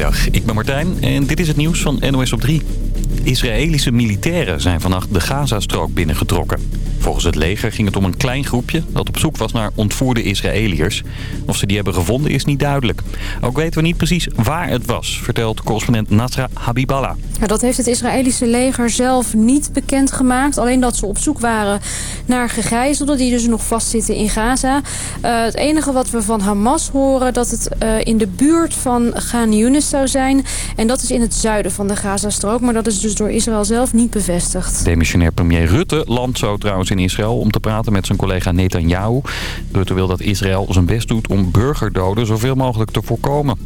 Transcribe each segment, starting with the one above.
Goedemiddag, ik ben Martijn en dit is het nieuws van NOS op 3. Israëlische militairen zijn vannacht de Gazastrook binnengetrokken. Volgens het leger ging het om een klein groepje dat op zoek was naar ontvoerde Israëliërs. Of ze die hebben gevonden is niet duidelijk. Ook weten we niet precies waar het was, vertelt correspondent Nasra Habiballah. Ja, dat heeft het Israëlische leger zelf niet bekendgemaakt. Alleen dat ze op zoek waren naar gegijzelden die dus nog vastzitten in Gaza. Uh, het enige wat we van Hamas horen dat het uh, in de buurt van Ghan Yunis zou zijn. En dat is in het zuiden van de Gazastrook. Maar dat is dus door Israël zelf niet bevestigd. Demissionair premier Rutte landt zo trouwens in Israël om te praten met zijn collega Netanyahu. Rutte wil dat Israël zijn best doet om burgerdoden zoveel mogelijk te voorkomen.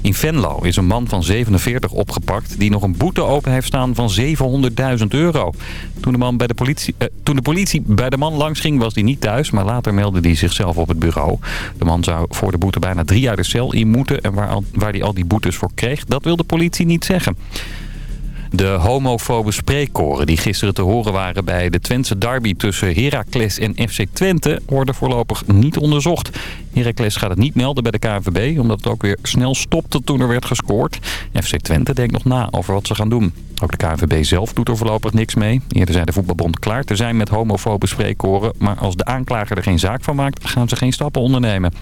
In Venlo is een man van 47 opgepakt die nog een boete open heeft staan van 700.000 euro. Toen de, man bij de, politie, eh, toen de politie bij de man langs ging was hij niet thuis, maar later meldde hij zichzelf op het bureau. De man zou voor de boete bijna drie jaar de cel in moeten en waar, waar hij al die boetes voor kreeg, dat wil de politie niet zeggen. De homofobe spreekkoren die gisteren te horen waren bij de Twentse derby tussen Heracles en FC Twente worden voorlopig niet onderzocht. Heracles gaat het niet melden bij de KNVB omdat het ook weer snel stopte toen er werd gescoord. FC Twente denkt nog na over wat ze gaan doen. Ook de KNVB zelf doet er voorlopig niks mee. Eerder zei de voetbalbond klaar te zijn met homofobe spreekkoren. Maar als de aanklager er geen zaak van maakt gaan ze geen stappen ondernemen.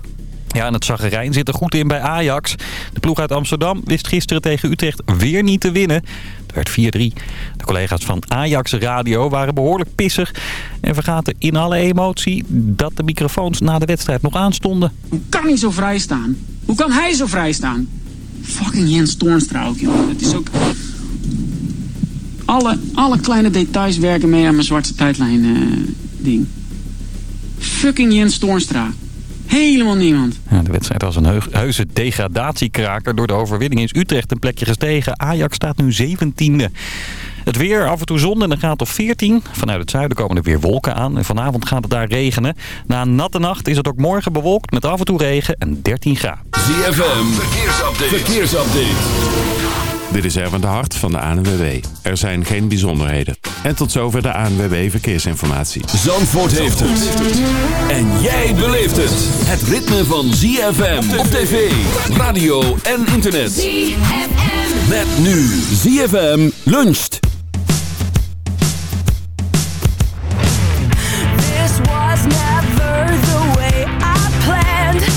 Ja, en het zaggerijn zit er goed in bij Ajax. De ploeg uit Amsterdam wist gisteren tegen Utrecht weer niet te winnen. Het werd 4-3. De collega's van Ajax Radio waren behoorlijk pissig... en vergaten in alle emotie dat de microfoons na de wedstrijd nog aanstonden. Hoe kan hij zo vrij staan? Hoe kan hij zo vrij staan? Fucking Jens Toornstra ook, jongen. Het is ook... Alle, alle kleine details werken mee aan mijn zwarte tijdlijn uh, ding. Fucking Jens Toornstra. Helemaal niemand. Ja, de wedstrijd was een heuse degradatiekraker. Door de overwinning is Utrecht een plekje gestegen. Ajax staat nu 17e. Het weer, af en toe zon en een graad of 14. Vanuit het zuiden komen er weer wolken aan. En vanavond gaat het daar regenen. Na een natte nacht is het ook morgen bewolkt met af en toe regen en 13 graden. ZFM, verkeersupdate. verkeersupdate. Dit is Erwin de Hart van de ANWB. Er zijn geen bijzonderheden. En tot zover de ANWB Verkeersinformatie. Zandvoort heeft het. En jij beleeft het. Het ritme van ZFM op tv, radio en internet. ZFM. Met nu ZFM luncht. This was never the way I planned.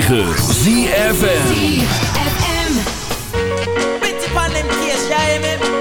106.9 ZFN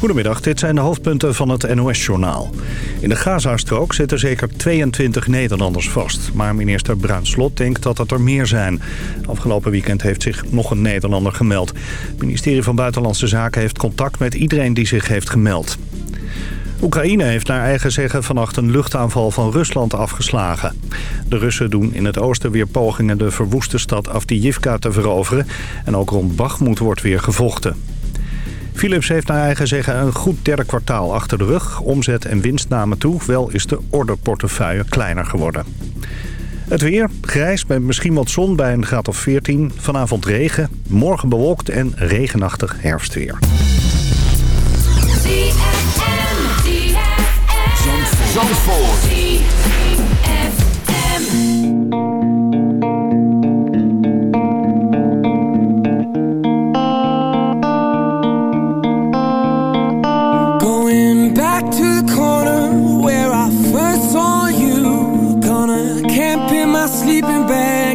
Goedemiddag, dit zijn de hoofdpunten van het NOS-journaal. In de Gazastrook zitten zeker 22 Nederlanders vast. Maar minister Bruin Slot denkt dat het er meer zijn. Afgelopen weekend heeft zich nog een Nederlander gemeld. Het ministerie van Buitenlandse Zaken heeft contact met iedereen die zich heeft gemeld. Oekraïne heeft naar eigen zeggen vannacht een luchtaanval van Rusland afgeslagen. De Russen doen in het oosten weer pogingen de verwoeste stad Avdiivka te veroveren. En ook rond Bakhmut wordt weer gevochten. Philips heeft naar eigen zeggen een goed derde kwartaal achter de rug. Omzet en winst namen toe, wel is de orderportefeuille kleiner geworden. Het weer, grijs met misschien wat zon bij een graad of 14. Vanavond regen, morgen bewolkt en regenachtig herfstweer.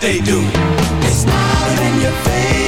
they do? They smile in your face.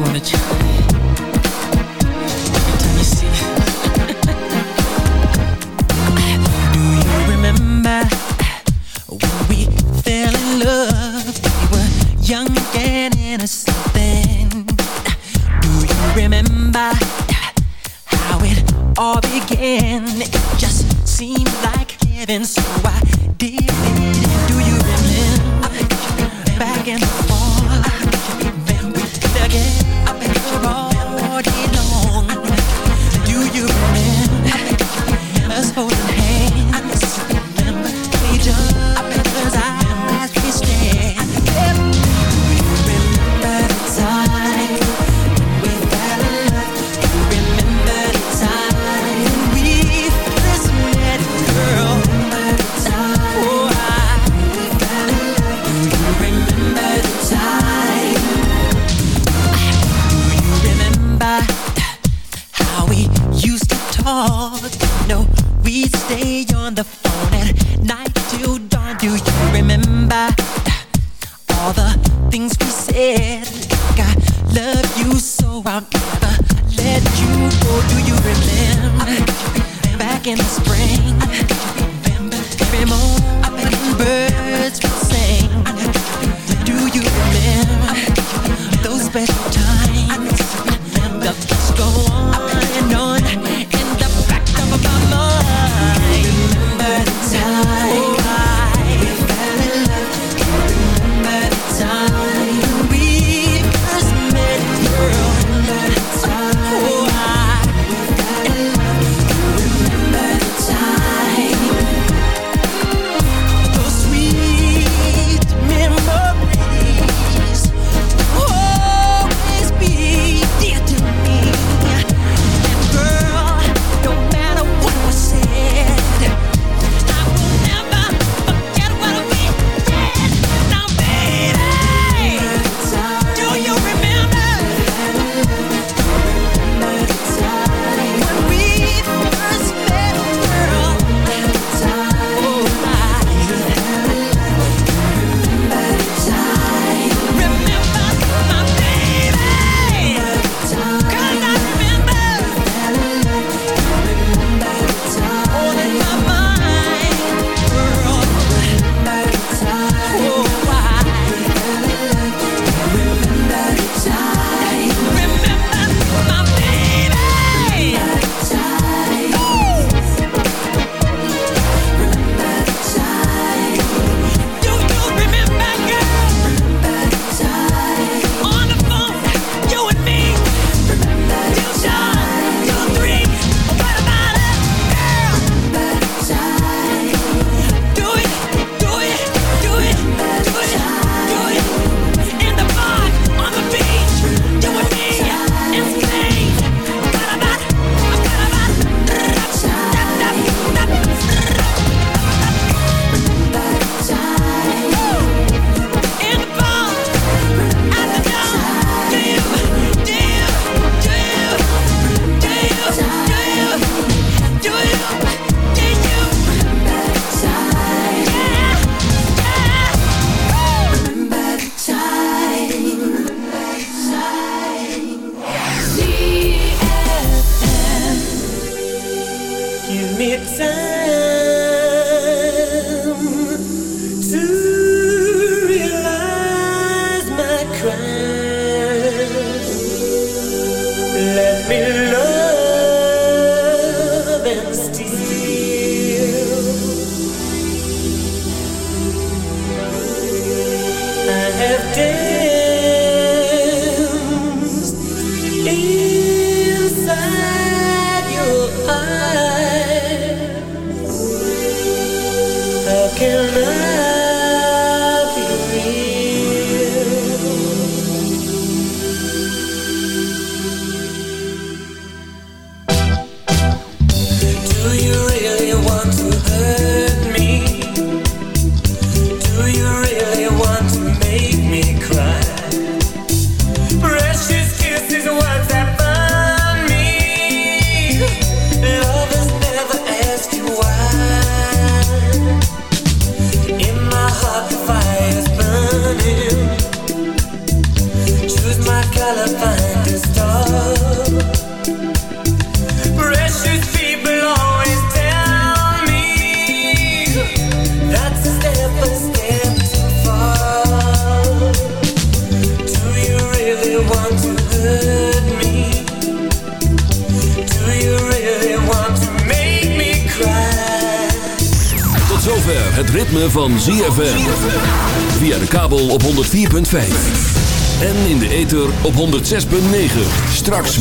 Wanna try?